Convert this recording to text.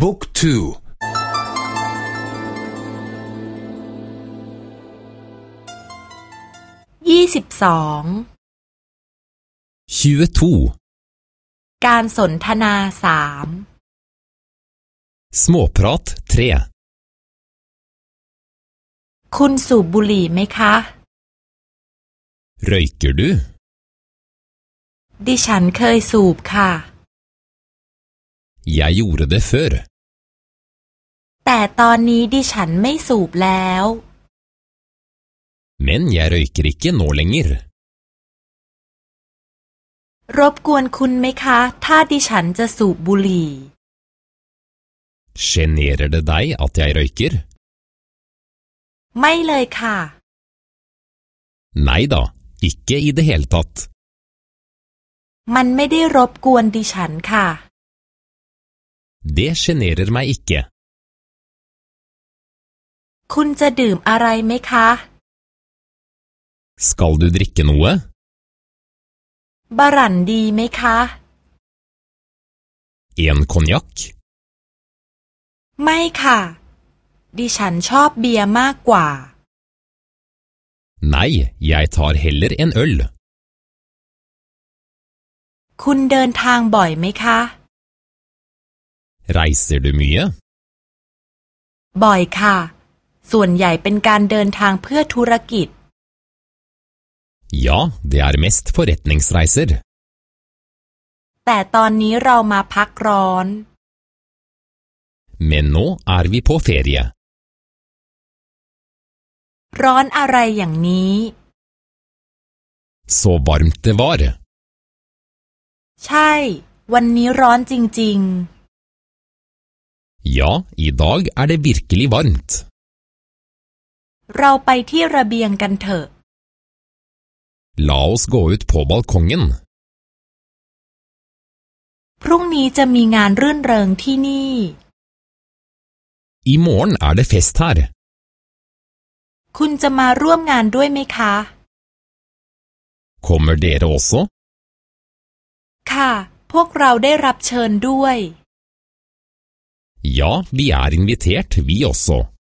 บุ๊กทูยี่สิบสอง22การสนทนาสาม Småprat 3คุณสูบบุหรี่ไหมคะ Røyker du? ดิฉันเคยสูบค่ะ Jeg gjorde det før. แต่ตอนนี้ดิฉันไม่สูบแล้ว Men jeg røyker ikke nå lenger. รบกวนคุณไหมคะ ถ้าดิฉันจะสูบบุหรี่ Sjenerer det deg at jeg røyker? ไม่เลยค่ะ Nei da, ikke i det hele tatt. มันไม่ได้รบกวนดิฉันค่ะ Det sjenerer meg ikke. คุณจะดื่มอะไรไหมคะ Skal du drikke noe? บารันดีไหมคะ En konjakk? ไม่ค่ะ ดิฉันชอบเบียร์มากกว่า Nei, jeg tar heller en øl. คุณเดินทางบ่อยไหมคะ Reiser du mye? บ่อยค่ะ ส่วนใหญ่เป็นการเดินทางเพื่อธุรกิจ Ja, det er mest forretningsreiser. แต่ตอนนี้เรามาพักร้อน Men nå er vi på ferie. ร้อนอะไรอย่างนี้ Så varmt det var. ใช่ วันนี้ร้อนจริง Ja, i dag er det virkelig varmt. ๆเราไปที่ระเบียงกันเถอะ La oss gå ut på balkongen. พรุ่งนี้จะมีงานรื่นเริงที่นี่ I morgen er det fest her. คุณจะมาร่วมงานด้วยไหมคะ Kommer dere også? ค่ะ พวกเราได้รับเชิญด้วย Ja, vi er invitert, vi også.